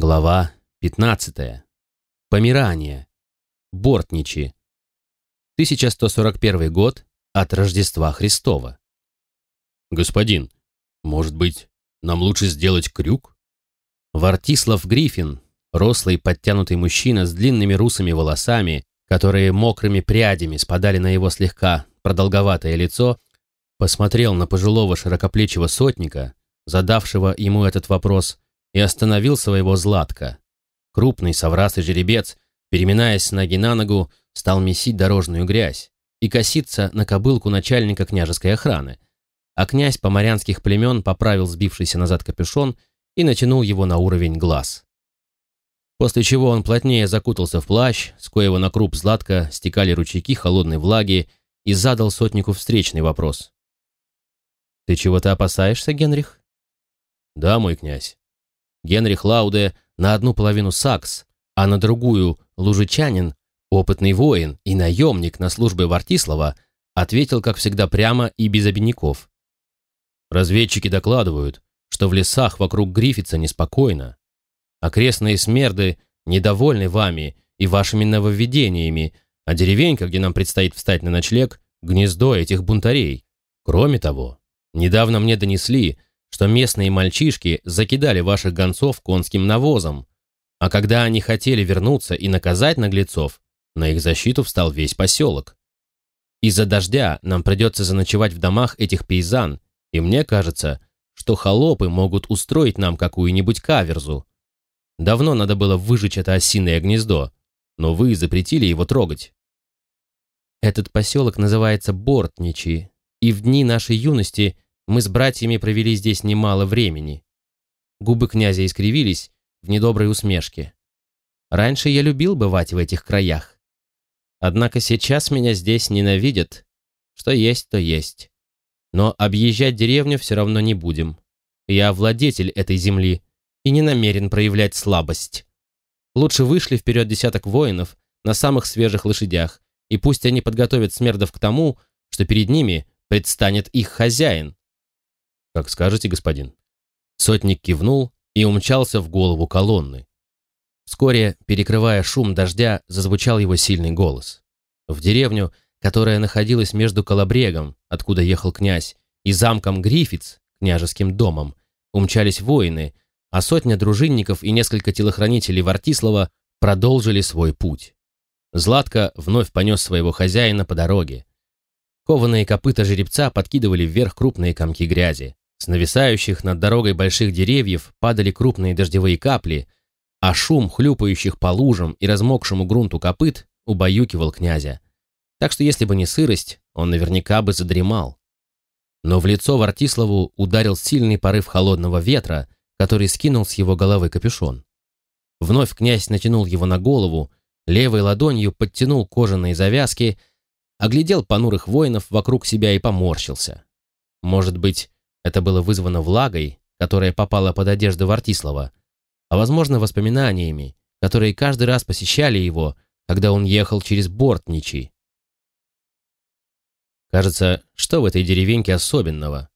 Глава 15. Помирание. Бортничи. 1141 год от Рождества Христова. «Господин, может быть, нам лучше сделать крюк?» Вартислав Гриффин, рослый подтянутый мужчина с длинными русыми волосами, которые мокрыми прядями спадали на его слегка продолговатое лицо, посмотрел на пожилого широкоплечего сотника, задавшего ему этот вопрос, и остановил своего Златка. Крупный соврас и жеребец, переминаясь с ноги на ногу, стал месить дорожную грязь и коситься на кобылку начальника княжеской охраны, а князь поморянских племен поправил сбившийся назад капюшон и натянул его на уровень глаз. После чего он плотнее закутался в плащ, с коего на круп Златка стекали ручейки холодной влаги, и задал сотнику встречный вопрос. «Ты чего-то опасаешься, Генрих?» «Да, мой князь». Генрих Лауде на одну половину сакс, а на другую лужичанин, опытный воин и наемник на службе Вартислава, ответил, как всегда, прямо и без обиняков. Разведчики докладывают, что в лесах вокруг Гриффица неспокойно. Окрестные смерды недовольны вами и вашими нововведениями, а деревенька, где нам предстоит встать на ночлег, гнездо этих бунтарей. Кроме того, недавно мне донесли, что местные мальчишки закидали ваших гонцов конским навозом, а когда они хотели вернуться и наказать наглецов, на их защиту встал весь поселок. Из-за дождя нам придется заночевать в домах этих пейзан, и мне кажется, что холопы могут устроить нам какую-нибудь каверзу. Давно надо было выжечь это осиное гнездо, но вы запретили его трогать. Этот поселок называется Бортничи, и в дни нашей юности – мы с братьями провели здесь немало времени. Губы князя искривились в недоброй усмешке. Раньше я любил бывать в этих краях. Однако сейчас меня здесь ненавидят. Что есть, то есть. Но объезжать деревню все равно не будем. Я владетель этой земли и не намерен проявлять слабость. Лучше вышли вперед десяток воинов на самых свежих лошадях, и пусть они подготовят смердов к тому, что перед ними предстанет их хозяин. «Как скажете, господин». Сотник кивнул и умчался в голову колонны. Вскоре, перекрывая шум дождя, зазвучал его сильный голос. В деревню, которая находилась между Колобрегом, откуда ехал князь, и замком Грифиц, княжеским домом, умчались воины, а сотня дружинников и несколько телохранителей Вартислава продолжили свой путь. Златко вновь понес своего хозяина по дороге. Кованые копыта жеребца подкидывали вверх крупные комки грязи. С нависающих над дорогой больших деревьев падали крупные дождевые капли, а шум хлюпающих по лужам и размокшему грунту копыт убаюкивал князя. Так что если бы не сырость, он наверняка бы задремал. Но в лицо Вартиславу ударил сильный порыв холодного ветра, который скинул с его головы капюшон. Вновь князь натянул его на голову, левой ладонью подтянул кожаные завязки оглядел понурых воинов вокруг себя и поморщился. Может быть, это было вызвано влагой, которая попала под одежду Вартислава, а возможно воспоминаниями, которые каждый раз посещали его, когда он ехал через Бортничий. Кажется, что в этой деревеньке особенного?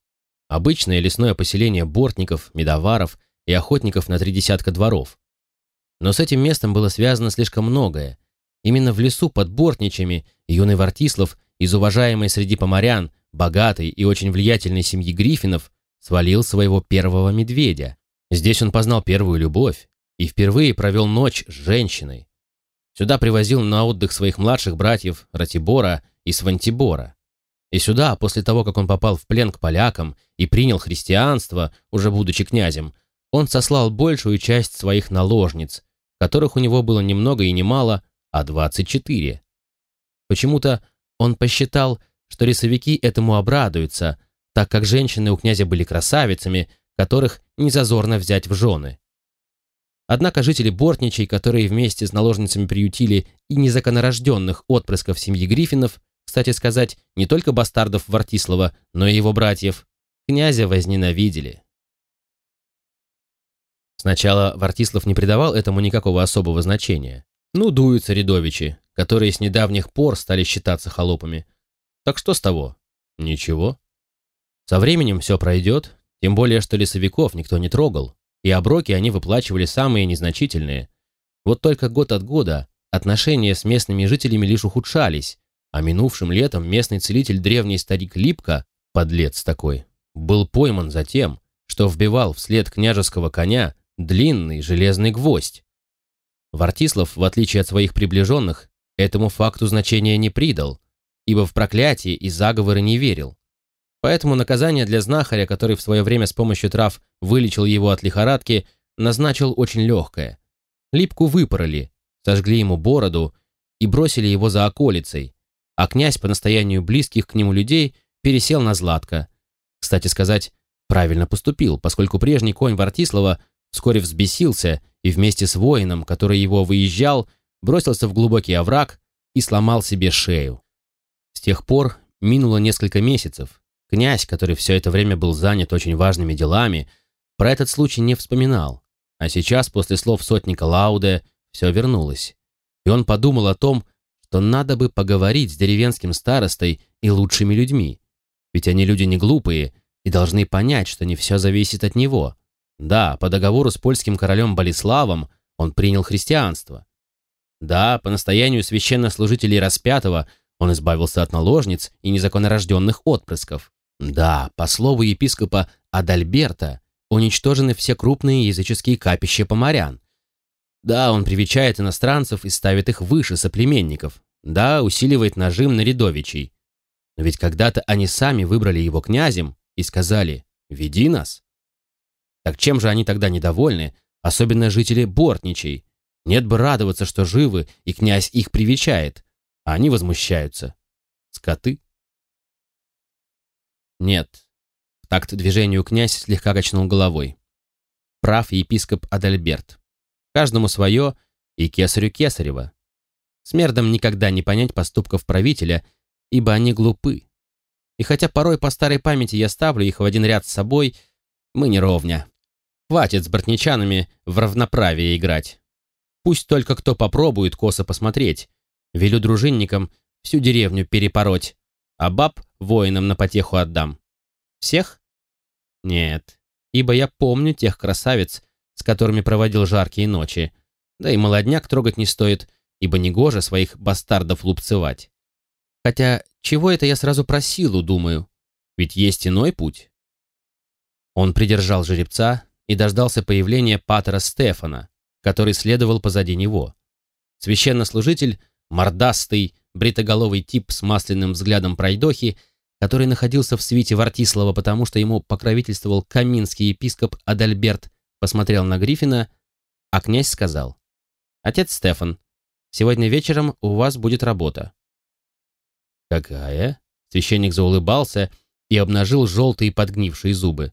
Обычное лесное поселение бортников, медоваров и охотников на три десятка дворов. Но с этим местом было связано слишком многое, Именно в лесу под Бортничами юный Вартислав из уважаемой среди поморян, богатой и очень влиятельной семьи Гриффинов свалил своего первого медведя. Здесь он познал первую любовь и впервые провел ночь с женщиной. Сюда привозил на отдых своих младших братьев Ратибора и Свантибора. И сюда, после того, как он попал в плен к полякам и принял христианство, уже будучи князем, он сослал большую часть своих наложниц, которых у него было ни много и ни мало, а 24. Почему-то он посчитал, что рисовики этому обрадуются, так как женщины у князя были красавицами, которых незазорно взять в жены. Однако жители Бортничей, которые вместе с наложницами приютили и незаконнорожденных отпрысков семьи Гриффинов, кстати сказать, не только бастардов Вартислава, но и его братьев, князя возненавидели. Сначала Вартислав не придавал этому никакого особого значения. Ну, дуются рядовичи, которые с недавних пор стали считаться холопами. Так что с того? Ничего. Со временем все пройдет, тем более, что лесовиков никто не трогал. и оброки они выплачивали самые незначительные. Вот только год от года отношения с местными жителями лишь ухудшались, а минувшим летом местный целитель древний старик Липко, подлец такой, был пойман за тем, что вбивал вслед княжеского коня длинный железный гвоздь. Вартислав, в отличие от своих приближенных, этому факту значения не придал, ибо в проклятие и заговоры не верил. Поэтому наказание для знахаря, который в свое время с помощью трав вылечил его от лихорадки, назначил очень легкое. Липку выпороли, сожгли ему бороду и бросили его за околицей, а князь по настоянию близких к нему людей пересел на Златко. Кстати сказать, правильно поступил, поскольку прежний конь Вартислава вскоре взбесился и вместе с воином, который его выезжал, бросился в глубокий овраг и сломал себе шею. С тех пор минуло несколько месяцев. Князь, который все это время был занят очень важными делами, про этот случай не вспоминал. А сейчас, после слов сотника Лауде, все вернулось. И он подумал о том, что надо бы поговорить с деревенским старостой и лучшими людьми. Ведь они люди не глупые и должны понять, что не все зависит от него. Да, по договору с польским королем Болеславом он принял христианство. Да, по настоянию священнослужителей распятого он избавился от наложниц и незаконнорожденных отпрысков. Да, по слову епископа Адальберта уничтожены все крупные языческие капища поморян. Да, он привечает иностранцев и ставит их выше соплеменников. Да, усиливает нажим на рядовичей. Но ведь когда-то они сами выбрали его князем и сказали «Веди нас». Так чем же они тогда недовольны, особенно жители Бортничей? Нет бы радоваться, что живы, и князь их привечает, а они возмущаются. Скоты? Нет. В такт движению князь слегка качнул головой. Прав епископ Адальберт. Каждому свое и кесарю кесарева. Смердам никогда не понять поступков правителя, ибо они глупы. И хотя порой по старой памяти я ставлю их в один ряд с собой, мы не ровня. Хватит с бортничанами в равноправие играть. Пусть только кто попробует косо посмотреть. Велю дружинникам всю деревню перепороть, а баб воинам на потеху отдам. Всех? Нет, ибо я помню тех красавиц, с которыми проводил жаркие ночи. Да и молодняк трогать не стоит, ибо негоже своих бастардов лупцевать. Хотя, чего это я сразу про силу думаю? Ведь есть иной путь. Он придержал жеребца и дождался появления патера Стефана, который следовал позади него. Священнослужитель, мордастый, бритоголовый тип с масляным взглядом пройдохи, который находился в свите Вартислава, потому что ему покровительствовал каминский епископ Адальберт, посмотрел на Гриффина, а князь сказал, «Отец Стефан, сегодня вечером у вас будет работа». «Какая?» Священник заулыбался и обнажил желтые подгнившие зубы.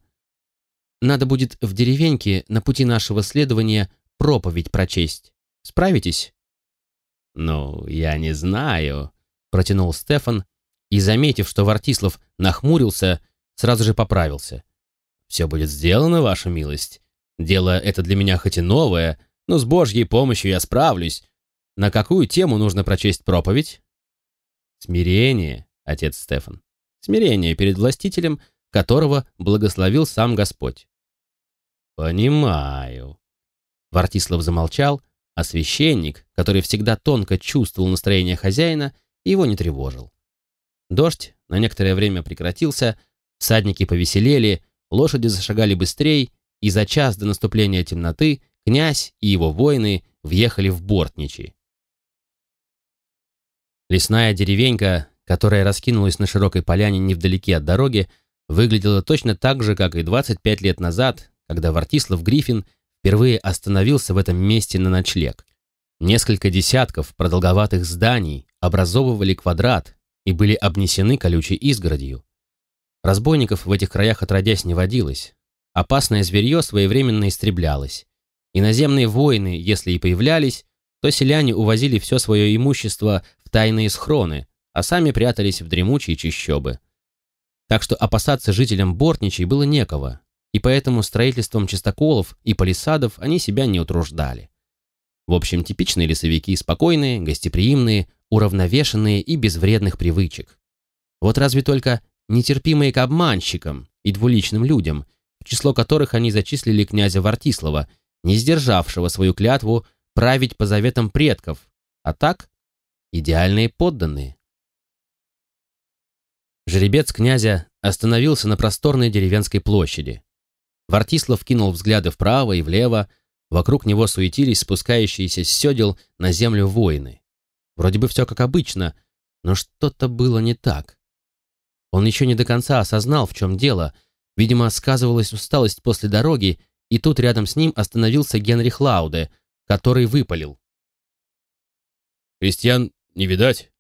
«Надо будет в деревеньке на пути нашего следования проповедь прочесть. Справитесь?» «Ну, я не знаю», — протянул Стефан, и, заметив, что Вартислав нахмурился, сразу же поправился. «Все будет сделано, ваша милость. Дело это для меня хоть и новое, но с Божьей помощью я справлюсь. На какую тему нужно прочесть проповедь?» «Смирение, отец Стефан. Смирение перед властителем, которого благословил сам Господь». «Понимаю». Вартислав замолчал, а священник, который всегда тонко чувствовал настроение хозяина, его не тревожил. Дождь на некоторое время прекратился, всадники повеселели, лошади зашагали быстрее, и за час до наступления темноты князь и его воины въехали в Бортничи. Лесная деревенька, которая раскинулась на широкой поляне невдалеке от дороги, выглядела точно так же, как и 25 лет назад, когда Вартислав Гриффин впервые остановился в этом месте на ночлег. Несколько десятков продолговатых зданий образовывали квадрат, и были обнесены колючей изгородью. Разбойников в этих краях отродясь не водилось. Опасное зверье своевременно истреблялось. Иноземные воины, если и появлялись, то селяне увозили все свое имущество в тайные схроны, а сами прятались в дремучие чащобы. Так что опасаться жителям Бортничей было некого, и поэтому строительством чистоколов и палисадов они себя не утруждали. В общем, типичные лесовики спокойные, гостеприимные, уравновешенные и без вредных привычек. Вот разве только нетерпимые к обманщикам и двуличным людям, в число которых они зачислили князя Вартислава, не сдержавшего свою клятву править по заветам предков, а так идеальные подданные. Жеребец князя остановился на просторной деревенской площади. Вартислав кинул взгляды вправо и влево, вокруг него суетились спускающиеся с седел на землю воины. Вроде бы все как обычно, но что-то было не так. Он еще не до конца осознал, в чем дело. Видимо, сказывалась усталость после дороги, и тут рядом с ним остановился Генрих Лауде, который выпалил. «Крестьян не видать,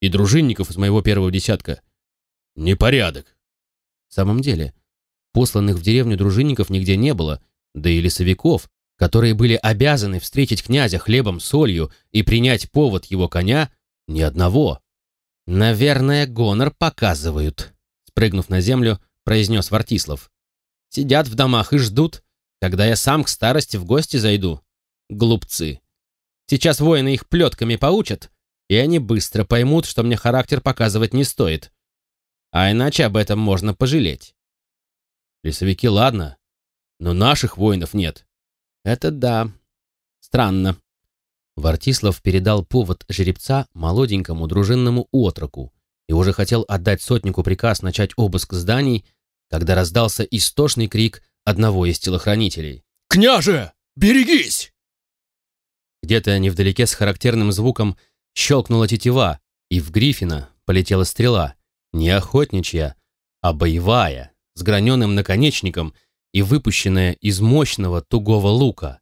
и дружинников из моего первого десятка. Непорядок. В самом деле, посланных в деревню дружинников нигде не было, да и лесовиков, которые были обязаны встретить князя хлебом, солью и принять повод его коня, ни одного. «Наверное, гонор показывают», — спрыгнув на землю, произнес Вартислав. «Сидят в домах и ждут, когда я сам к старости в гости зайду. Глупцы. Сейчас воины их плетками поучат, и они быстро поймут, что мне характер показывать не стоит. А иначе об этом можно пожалеть. Лесовики, ладно, но наших воинов нет. Это да. Странно. Вартислав передал повод жеребца молоденькому дружинному отроку и уже хотел отдать сотнику приказ начать обыск зданий, когда раздался истошный крик одного из телохранителей. «Княже, берегись!» Где-то невдалеке с характерным звуком щелкнула тетива, и в Гриффина полетела стрела. Не охотничья, а боевая, с граненым наконечником и выпущенная из мощного тугого лука.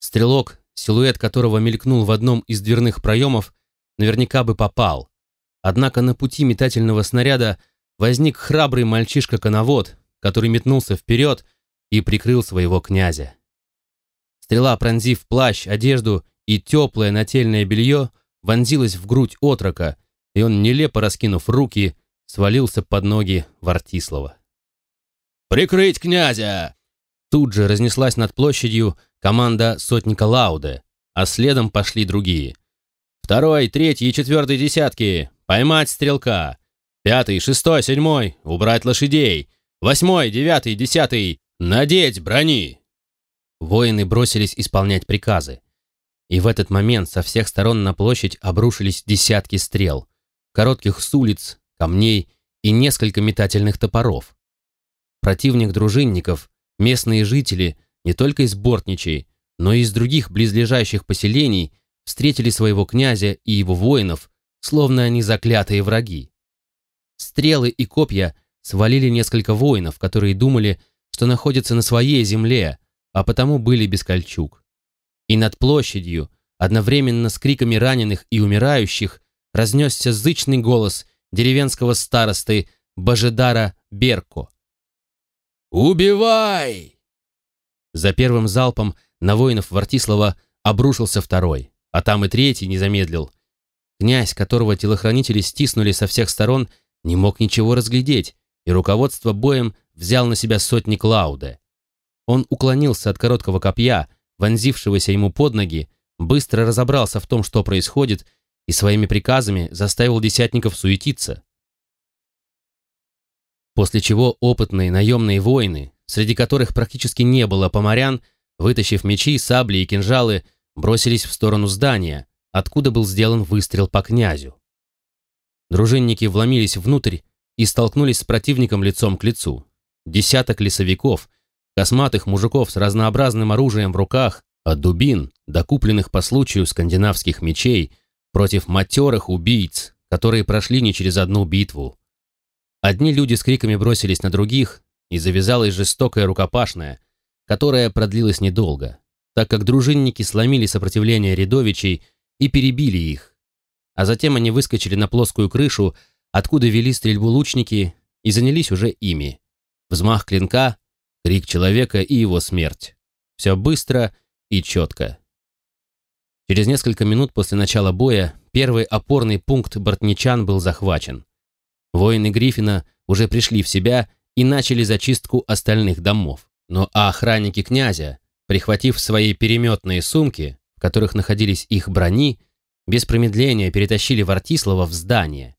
Стрелок, силуэт которого мелькнул в одном из дверных проемов, наверняка бы попал. Однако на пути метательного снаряда возник храбрый мальчишка-коновод, который метнулся вперед и прикрыл своего князя. Стрела, пронзив плащ, одежду и теплое нательное белье, вонзилась в грудь отрока, и он, нелепо раскинув руки, свалился под ноги Вартислава. «Прикрыть князя!» Тут же разнеслась над площадью команда сотника Лауде, а следом пошли другие. «Второй, третий и четвертый десятки! Поймать стрелка! Пятый, шестой, седьмой! Убрать лошадей! Восьмой, девятый, десятый! Надеть брони!» Воины бросились исполнять приказы. И в этот момент со всех сторон на площадь обрушились десятки стрел, коротких с улиц, камней и несколько метательных топоров. Противник дружинников, местные жители, не только из Бортничей, но и из других близлежащих поселений, встретили своего князя и его воинов, словно они заклятые враги. Стрелы и копья свалили несколько воинов, которые думали, что находятся на своей земле, а потому были без кольчуг. И над площадью, одновременно с криками раненых и умирающих, разнесся зычный голос деревенского старосты Божедара Берко. «Убивай!» За первым залпом на воинов Вартислава обрушился второй, а там и третий не замедлил. Князь, которого телохранители стиснули со всех сторон, не мог ничего разглядеть, и руководство боем взял на себя сотник Лауде. Он уклонился от короткого копья, вонзившегося ему под ноги, быстро разобрался в том, что происходит, и своими приказами заставил десятников суетиться. После чего опытные наемные воины, среди которых практически не было поморян, вытащив мечи, сабли и кинжалы, бросились в сторону здания, откуда был сделан выстрел по князю. Дружинники вломились внутрь и столкнулись с противником лицом к лицу. Десяток лесовиков, косматых мужиков с разнообразным оружием в руках, от дубин, докупленных по случаю скандинавских мечей, против матерых убийц, которые прошли не через одну битву. Одни люди с криками бросились на других, и завязалась жестокая рукопашная, которая продлилась недолго, так как дружинники сломили сопротивление рядовичей и перебили их. А затем они выскочили на плоскую крышу, откуда вели стрельбу лучники, и занялись уже ими. Взмах клинка, крик человека и его смерть. Все быстро и четко. Через несколько минут после начала боя первый опорный пункт бортничан был захвачен. Воины Гриффина уже пришли в себя и начали зачистку остальных домов. Но охранники князя, прихватив свои переметные сумки, в которых находились их брони, без промедления перетащили Вартислава в здание.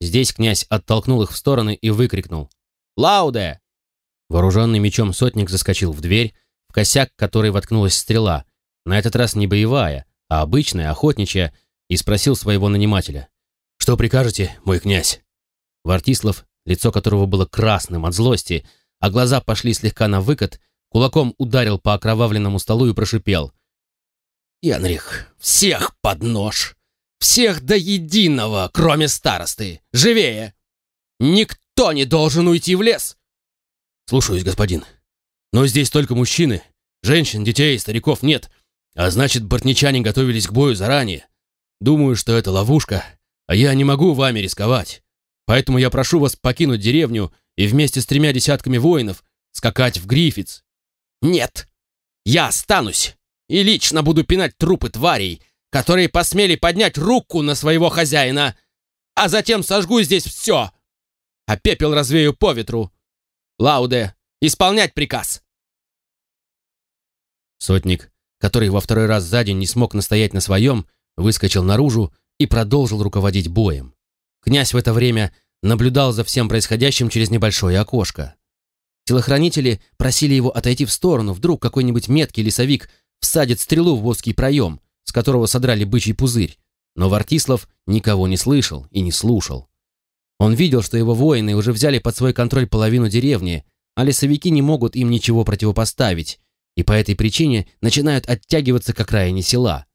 Здесь князь оттолкнул их в стороны и выкрикнул «Лауде!». Вооруженный мечом сотник заскочил в дверь, в косяк которой воткнулась стрела, на этот раз не боевая, а обычная, охотничья, и спросил своего нанимателя. «Что прикажете, мой князь?» Вартислав, лицо которого было красным от злости, а глаза пошли слегка на выкат, кулаком ударил по окровавленному столу и прошипел. «Янрих, всех под нож! Всех до единого, кроме старосты! Живее! Никто не должен уйти в лес!» «Слушаюсь, господин. Но здесь только мужчины. Женщин, детей, стариков нет. А значит, бортничане готовились к бою заранее. Думаю, что это ловушка, а я не могу вами рисковать. Поэтому я прошу вас покинуть деревню и вместе с тремя десятками воинов скакать в Гриффитс. Нет, я останусь и лично буду пинать трупы тварей, которые посмели поднять руку на своего хозяина, а затем сожгу здесь все, а пепел развею по ветру. Лауде, исполнять приказ. Сотник, который во второй раз за день не смог настоять на своем, выскочил наружу и продолжил руководить боем. Князь в это время наблюдал за всем происходящим через небольшое окошко. Телохранители просили его отойти в сторону, вдруг какой-нибудь меткий лесовик всадит стрелу в узкий проем, с которого содрали бычий пузырь, но Вартислав никого не слышал и не слушал. Он видел, что его воины уже взяли под свой контроль половину деревни, а лесовики не могут им ничего противопоставить, и по этой причине начинают оттягиваться к окраине села.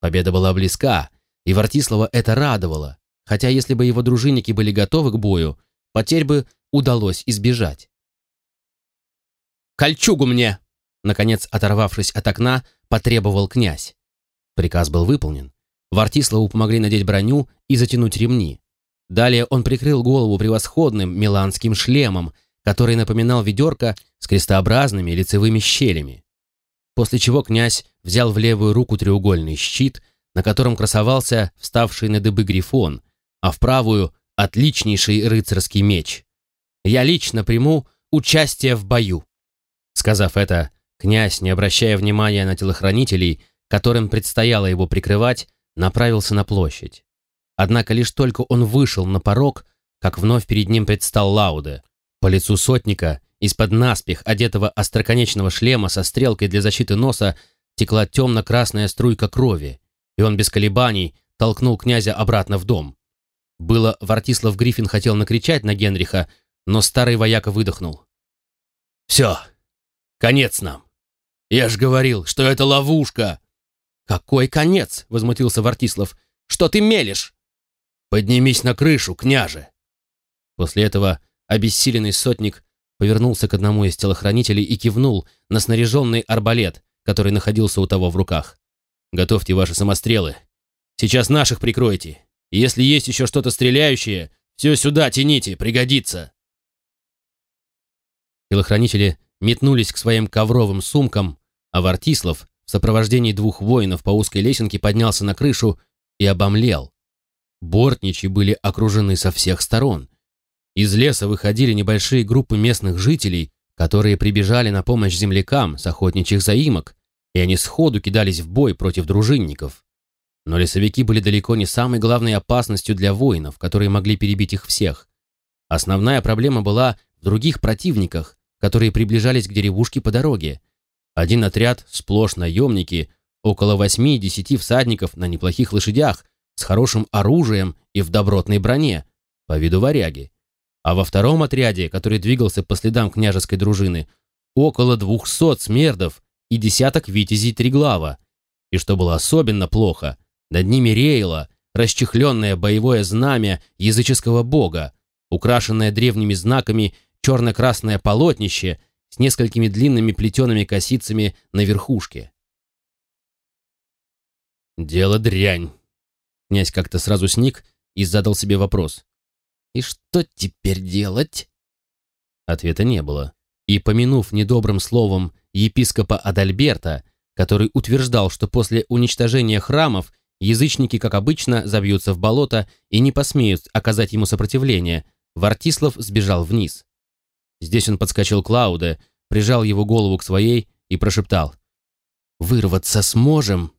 Победа была близка, и Вартислава это радовало, хотя если бы его дружинники были готовы к бою, потерь бы удалось избежать. «Кольчугу мне!» Наконец, оторвавшись от окна, потребовал князь. Приказ был выполнен. Вартиславу помогли надеть броню и затянуть ремни. Далее он прикрыл голову превосходным миланским шлемом, который напоминал ведерко с крестообразными лицевыми щелями после чего князь взял в левую руку треугольный щит, на котором красовался вставший на дыбы грифон, а в правую — отличнейший рыцарский меч. «Я лично приму участие в бою». Сказав это, князь, не обращая внимания на телохранителей, которым предстояло его прикрывать, направился на площадь. Однако лишь только он вышел на порог, как вновь перед ним предстал Лауде. По лицу сотника из-под наспех одетого остроконечного шлема со стрелкой для защиты носа текла темно-красная струйка крови, и он без колебаний толкнул князя обратно в дом. Было, Вартислав Гриффин хотел накричать на Генриха, но старый вояка выдохнул. «Все, конец нам. Я ж говорил, что это ловушка!» «Какой конец?» — возмутился Вартислав. «Что ты мелешь?» «Поднимись на крышу, княже!» После этого обессиленный сотник повернулся к одному из телохранителей и кивнул на снаряженный арбалет, который находился у того в руках. «Готовьте ваши самострелы. Сейчас наших прикройте. Если есть еще что-то стреляющее, все сюда тяните, пригодится». Телохранители метнулись к своим ковровым сумкам, а Вартислав в сопровождении двух воинов по узкой лесенке поднялся на крышу и обомлел. Бортничи были окружены со всех сторон. Из леса выходили небольшие группы местных жителей, которые прибежали на помощь землякам с охотничьих заимок, и они сходу кидались в бой против дружинников. Но лесовики были далеко не самой главной опасностью для воинов, которые могли перебить их всех. Основная проблема была в других противниках, которые приближались к деревушке по дороге. Один отряд, сплошь наемники, около восьми-десяти всадников на неплохих лошадях, с хорошим оружием и в добротной броне, по виду варяги а во втором отряде, который двигался по следам княжеской дружины, около двухсот смердов и десяток витязей Триглава. И что было особенно плохо, над ними реяло расчехленное боевое знамя языческого бога, украшенное древними знаками черно-красное полотнище с несколькими длинными плетеными косицами на верхушке. «Дело дрянь!» Князь как-то сразу сник и задал себе вопрос. И что теперь делать? Ответа не было. И, помянув недобрым словом епископа Адальберта, который утверждал, что после уничтожения храмов язычники, как обычно, забьются в болото и не посмеют оказать ему сопротивление, Вартислав сбежал вниз. Здесь он подскочил к Лауде, прижал его голову к своей и прошептал. «Вырваться сможем?»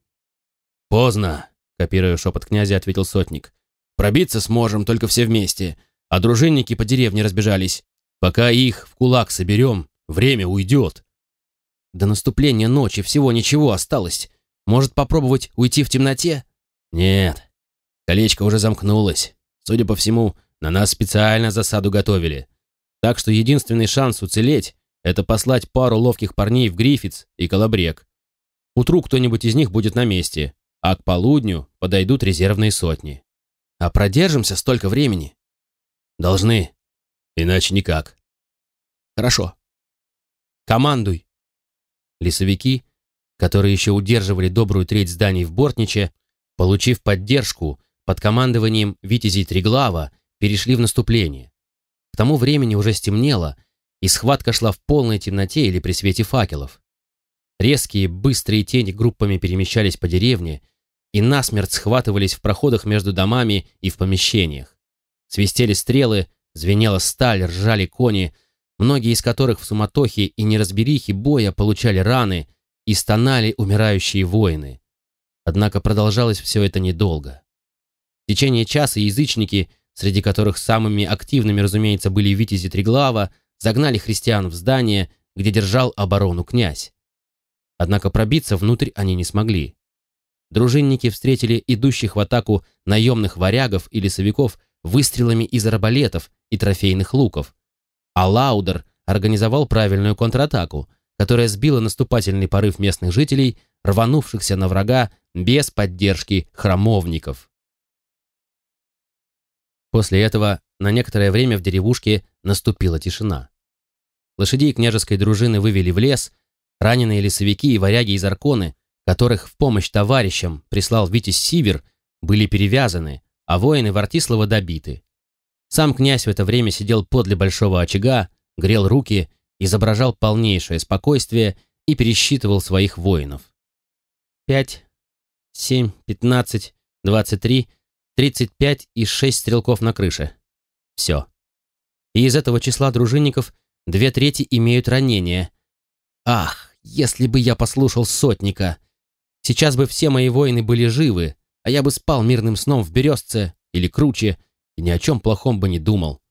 «Поздно», — копируя шепот князя, ответил сотник. Пробиться сможем только все вместе, а дружинники по деревне разбежались. Пока их в кулак соберем, время уйдет. До наступления ночи всего ничего осталось. Может попробовать уйти в темноте? Нет. Колечко уже замкнулось. Судя по всему, на нас специально засаду готовили. Так что единственный шанс уцелеть — это послать пару ловких парней в Гриффитс и Колобрек. Утру кто-нибудь из них будет на месте, а к полудню подойдут резервные сотни. А продержимся столько времени? Должны. Иначе никак. Хорошо. Командуй. Лесовики, которые еще удерживали добрую треть зданий в Бортниче, получив поддержку под командованием Витязей Триглава, перешли в наступление. К тому времени уже стемнело, и схватка шла в полной темноте или при свете факелов. Резкие, быстрые тени группами перемещались по деревне и насмерть схватывались в проходах между домами и в помещениях. Свистели стрелы, звенела сталь, ржали кони, многие из которых в суматохе и неразберихе боя получали раны и стонали умирающие воины. Однако продолжалось все это недолго. В течение часа язычники, среди которых самыми активными, разумеется, были витязи Триглава, загнали христиан в здание, где держал оборону князь. Однако пробиться внутрь они не смогли. Дружинники встретили идущих в атаку наемных варягов и лесовиков выстрелами из арбалетов и трофейных луков, а Лаудер организовал правильную контратаку, которая сбила наступательный порыв местных жителей, рванувшихся на врага без поддержки храмовников. После этого на некоторое время в деревушке наступила тишина. Лошадей княжеской дружины вывели в лес, раненые лесовики и варяги из Арконы, которых в помощь товарищам прислал Витязь Сивер, были перевязаны, а воины Вартислава добиты. Сам князь в это время сидел подле большого очага, грел руки, изображал полнейшее спокойствие и пересчитывал своих воинов. Пять, семь, пятнадцать, двадцать три, тридцать пять и шесть стрелков на крыше. Все. И из этого числа дружинников две трети имеют ранения. Ах, если бы я послушал сотника! Сейчас бы все мои воины были живы, а я бы спал мирным сном в березце или круче, и ни о чем плохом бы не думал.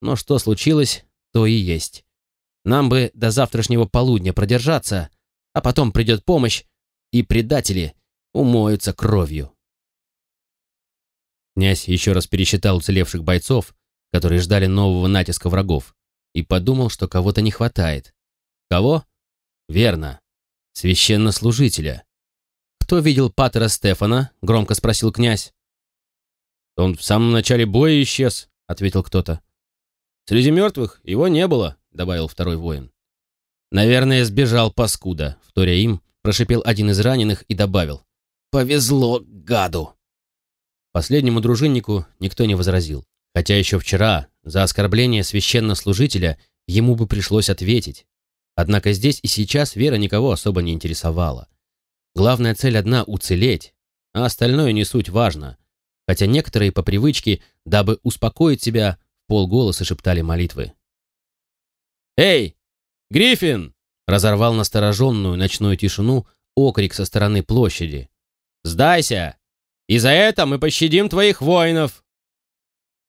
Но что случилось, то и есть. Нам бы до завтрашнего полудня продержаться, а потом придет помощь, и предатели умоются кровью. Князь еще раз пересчитал уцелевших бойцов, которые ждали нового натиска врагов, и подумал, что кого-то не хватает. Кого? Верно. Священнослужителя. «Кто видел Патера Стефана?» — громко спросил князь. «Он в самом начале боя исчез», — ответил кто-то. «Среди мертвых его не было», — добавил второй воин. «Наверное, сбежал паскуда», — вторя им, прошипел один из раненых и добавил. «Повезло гаду!» Последнему дружиннику никто не возразил, хотя еще вчера за оскорбление священнослужителя ему бы пришлось ответить. Однако здесь и сейчас Вера никого особо не интересовала. Главная цель одна — уцелеть, а остальное не суть важно, хотя некоторые по привычке, дабы успокоить себя, полголоса шептали молитвы. «Эй, Гриффин!» — разорвал настороженную ночную тишину окрик со стороны площади. «Сдайся! И за это мы пощадим твоих воинов!»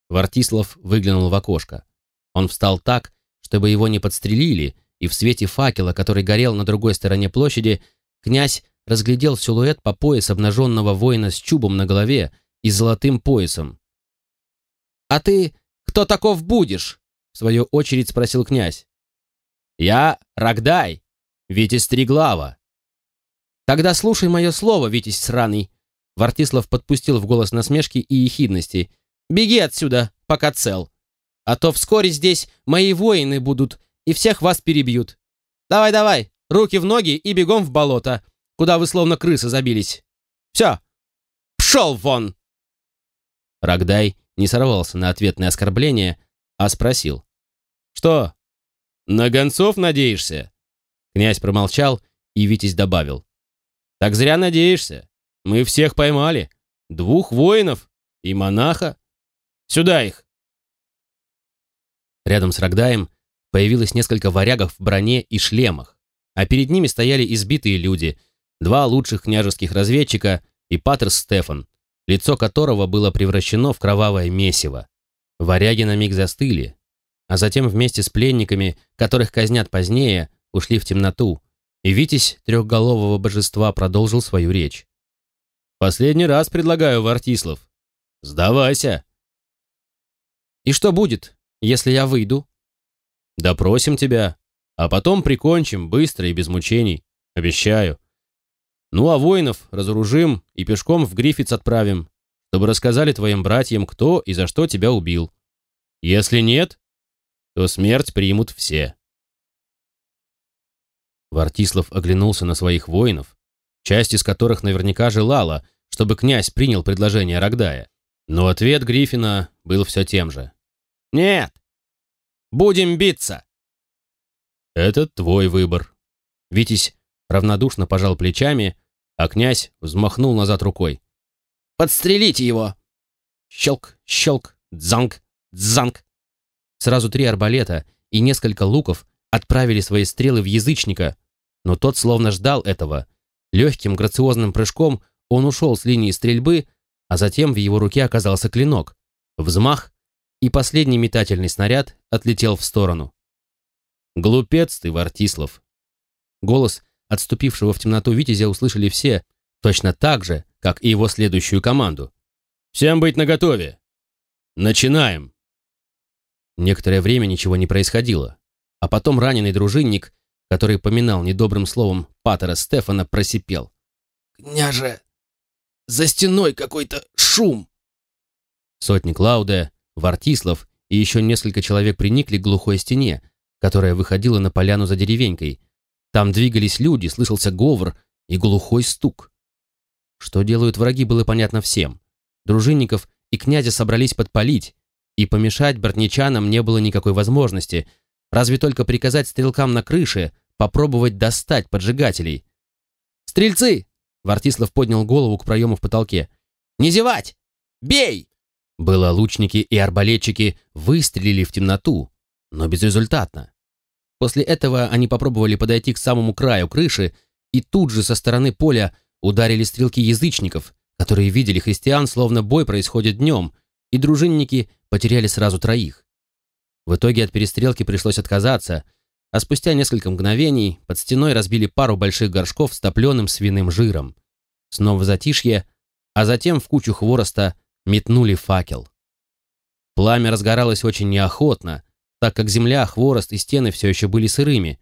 Вартислав выглянул в окошко. Он встал так, чтобы его не подстрелили, и в свете факела, который горел на другой стороне площади, князь разглядел силуэт по пояс обнаженного воина с чубом на голове и золотым поясом. «А ты кто таков будешь?» — в свою очередь спросил князь. «Я Рогдай, Витязь Триглава». «Тогда слушай мое слово, Витязь сраный!» Вартислав подпустил в голос насмешки и ехидности. «Беги отсюда, пока цел. А то вскоре здесь мои воины будут и всех вас перебьют. Давай-давай, руки в ноги и бегом в болото куда вы словно крысы забились. Все, пшел вон!» Рогдай не сорвался на ответное оскорбление, а спросил. «Что, на гонцов надеешься?» Князь промолчал, и Витязь добавил. «Так зря надеешься. Мы всех поймали. Двух воинов и монаха. Сюда их!» Рядом с Рогдаем появилось несколько варягов в броне и шлемах, а перед ними стояли избитые люди — два лучших княжеских разведчика и Патер Стефан, лицо которого было превращено в кровавое месиво. Варяги на миг застыли, а затем вместе с пленниками, которых казнят позднее, ушли в темноту, и Витязь трехголового божества продолжил свою речь. «Последний раз предлагаю, Вартислав. Сдавайся!» «И что будет, если я выйду?» «Допросим тебя, а потом прикончим быстро и без мучений. Обещаю. Ну а воинов разоружим и пешком в Гриффитс отправим, чтобы рассказали твоим братьям, кто и за что тебя убил. Если нет, то смерть примут все. Вартислав оглянулся на своих воинов, часть из которых наверняка желала, чтобы князь принял предложение Рогдая. Но ответ Гриффина был все тем же. «Нет! Будем биться!» «Это твой выбор». Витязь равнодушно пожал плечами, а князь взмахнул назад рукой. «Подстрелите его!» Щелк, щелк, дзанг, дзанг. Сразу три арбалета и несколько луков отправили свои стрелы в язычника, но тот словно ждал этого. Легким грациозным прыжком он ушел с линии стрельбы, а затем в его руке оказался клинок. Взмах, и последний метательный снаряд отлетел в сторону. «Глупец ты, Вартислав!» Голос отступившего в темноту Витязя услышали все, точно так же, как и его следующую команду. «Всем быть наготове! Начинаем!» Некоторое время ничего не происходило, а потом раненый дружинник, который поминал недобрым словом Патера Стефана, просипел. «Княже, за стеной какой-то шум!» Сотник Лауде, Вартислав и еще несколько человек приникли к глухой стене, которая выходила на поляну за деревенькой, там двигались люди, слышался говор и глухой стук. Что делают враги, было понятно всем. Дружинников и князя собрались подпалить, и помешать бортничанам не было никакой возможности, разве только приказать стрелкам на крыше попробовать достать поджигателей. «Стрельцы!» — Вартислав поднял голову к проему в потолке. «Не зевать! Бей!» Было лучники и арбалетчики выстрелили в темноту, но безрезультатно. После этого они попробовали подойти к самому краю крыши, и тут же со стороны поля ударили стрелки язычников, которые видели христиан, словно бой происходит днем, и дружинники потеряли сразу троих. В итоге от перестрелки пришлось отказаться, а спустя несколько мгновений под стеной разбили пару больших горшков с топленым свиным жиром. Снова затишье, а затем в кучу хвороста метнули факел. Пламя разгоралось очень неохотно, так как земля, хворост и стены все еще были сырыми.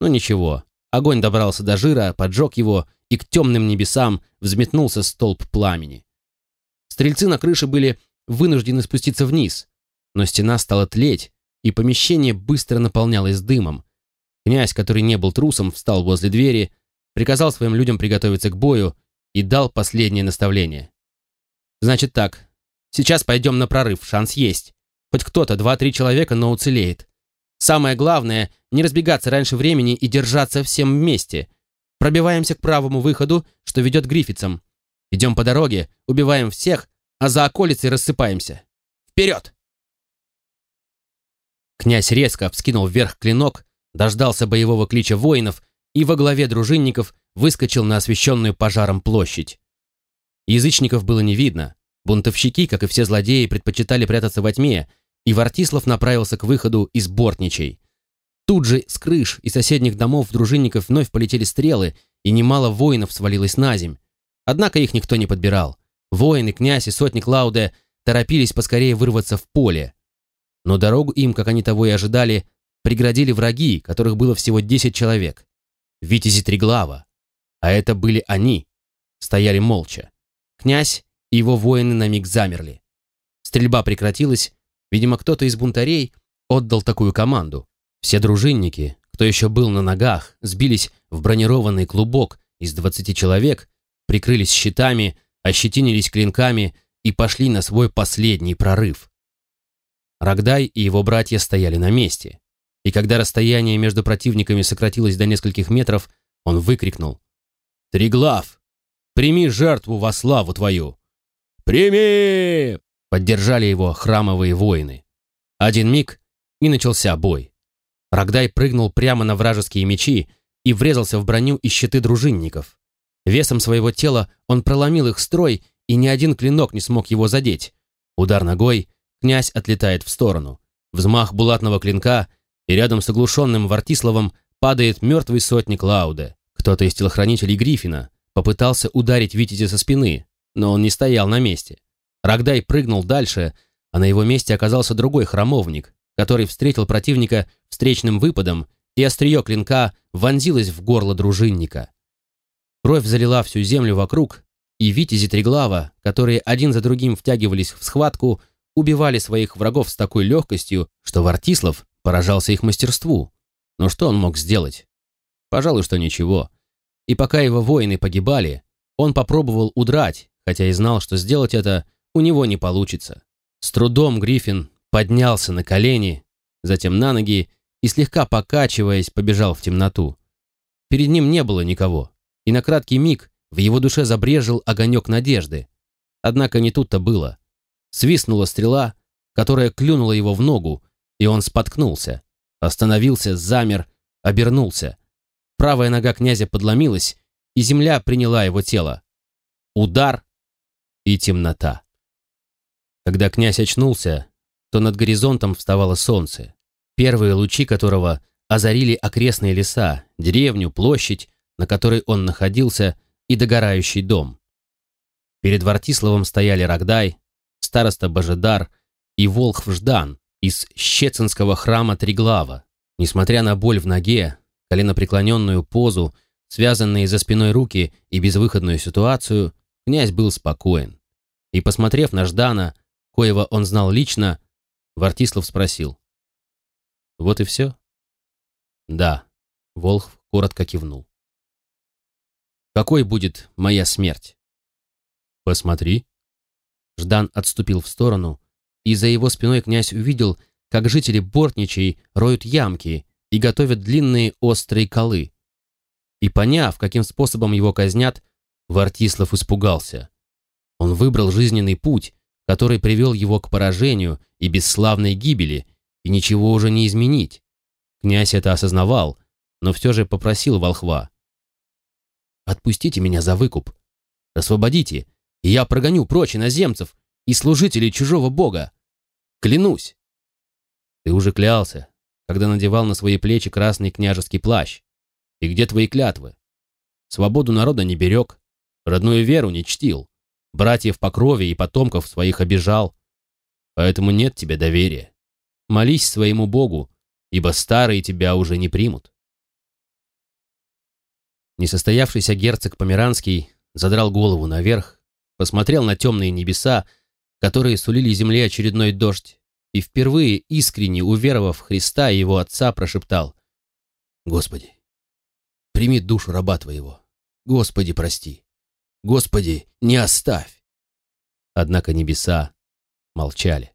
Но ничего, огонь добрался до жира, поджег его, и к темным небесам взметнулся столб пламени. Стрельцы на крыше были вынуждены спуститься вниз, но стена стала тлеть, и помещение быстро наполнялось дымом. Князь, который не был трусом, встал возле двери, приказал своим людям приготовиться к бою и дал последнее наставление. «Значит так, сейчас пойдем на прорыв, шанс есть. Хоть кто-то, два-три человека, но уцелеет. Самое главное, не разбегаться раньше времени и держаться всем вместе. Пробиваемся к правому выходу, что ведет к Гриффитсам. Идем по дороге, убиваем всех, а за околицей рассыпаемся. Вперед! Князь резко вскинул вверх клинок, дождался боевого клича воинов и во главе дружинников выскочил на освещенную пожаром площадь. Язычников было не видно. Бунтовщики, как и все злодеи, предпочитали прятаться во тьме, и Вартислав направился к выходу из Бортничей. Тут же с крыш и соседних домов дружинников вновь полетели стрелы, и немало воинов свалилось на земь. Однако их никто не подбирал. Воины, князь и сотник Лауде торопились поскорее вырваться в поле. Но дорогу им, как они того и ожидали, преградили враги, которых было всего 10 человек. Витязи Триглава. А это были они. Стояли молча. Князь и его воины на миг замерли. Стрельба прекратилась, Видимо, кто-то из бунтарей отдал такую команду. Все дружинники, кто еще был на ногах, сбились в бронированный клубок из 20 человек, прикрылись щитами, ощетинились клинками и пошли на свой последний прорыв. Рогдай и его братья стояли на месте. И когда расстояние между противниками сократилось до нескольких метров, он выкрикнул. «Триглав, прими жертву во славу твою!» «Прими!» Поддержали его храмовые воины. Один миг, и начался бой. Рогдай прыгнул прямо на вражеские мечи и врезался в броню и щиты дружинников. Весом своего тела он проломил их строй, и ни один клинок не смог его задеть. Удар ногой, князь отлетает в сторону. взмах булатного клинка, и рядом с оглушенным Вартиславом падает мертвый сотник Лауде. Кто-то из телохранителей Гриффина попытался ударить Витязя со спины, но он не стоял на месте. Рогдай прыгнул дальше, а на его месте оказался другой храмовник, который встретил противника встречным выпадом, и острие клинка вонзилось в горло дружинника. Кровь залила всю землю вокруг, и витязи Триглава, которые один за другим втягивались в схватку, убивали своих врагов с такой легкостью, что Вартислав поражался их мастерству. Но что он мог сделать? Пожалуй, что ничего. И пока его воины погибали, он попробовал удрать, хотя и знал, что сделать это у него не получится. С трудом Гриффин поднялся на колени, затем на ноги и, слегка покачиваясь, побежал в темноту. Перед ним не было никого, и на краткий миг в его душе забрежил огонек надежды. Однако не тут-то было. Свистнула стрела, которая клюнула его в ногу, и он споткнулся. Остановился, замер, обернулся. Правая нога князя подломилась, и земля приняла его тело. Удар и темнота. Когда князь очнулся, то над горизонтом вставало солнце, первые лучи которого озарили окрестные леса, деревню, площадь, на которой он находился, и догорающий дом. Перед Вартиславом стояли Рогдай, староста Божедар и Волхв Ждан из Щецинского храма Триглава. Несмотря на боль в ноге, коленопреклоненную позу, связанные за спиной руки и безвыходную ситуацию, князь был спокоен. И, посмотрев на Ждана, коего он знал лично, Вартислав спросил. «Вот и все?» «Да», — Волхв коротко кивнул. «Какой будет моя смерть?» «Посмотри». Ждан отступил в сторону, и за его спиной князь увидел, как жители Бортничей роют ямки и готовят длинные острые колы. И поняв, каким способом его казнят, Вартислав испугался. Он выбрал жизненный путь, который привел его к поражению и бесславной гибели, и ничего уже не изменить. Князь это осознавал, но все же попросил волхва. «Отпустите меня за выкуп. Освободите, и я прогоню прочь иноземцев и служителей чужого бога. Клянусь!» «Ты уже клялся, когда надевал на свои плечи красный княжеский плащ. И где твои клятвы? Свободу народа не берег, родную веру не чтил братьев по крови и потомков своих обижал. Поэтому нет тебе доверия. Молись своему Богу, ибо старые тебя уже не примут. Несостоявшийся герцог Померанский задрал голову наверх, посмотрел на темные небеса, которые сулили земле очередной дождь, и впервые искренне уверовав Христа и его отца, прошептал «Господи, прими душу раба твоего, Господи, прости». Господи, не оставь!» Однако небеса молчали.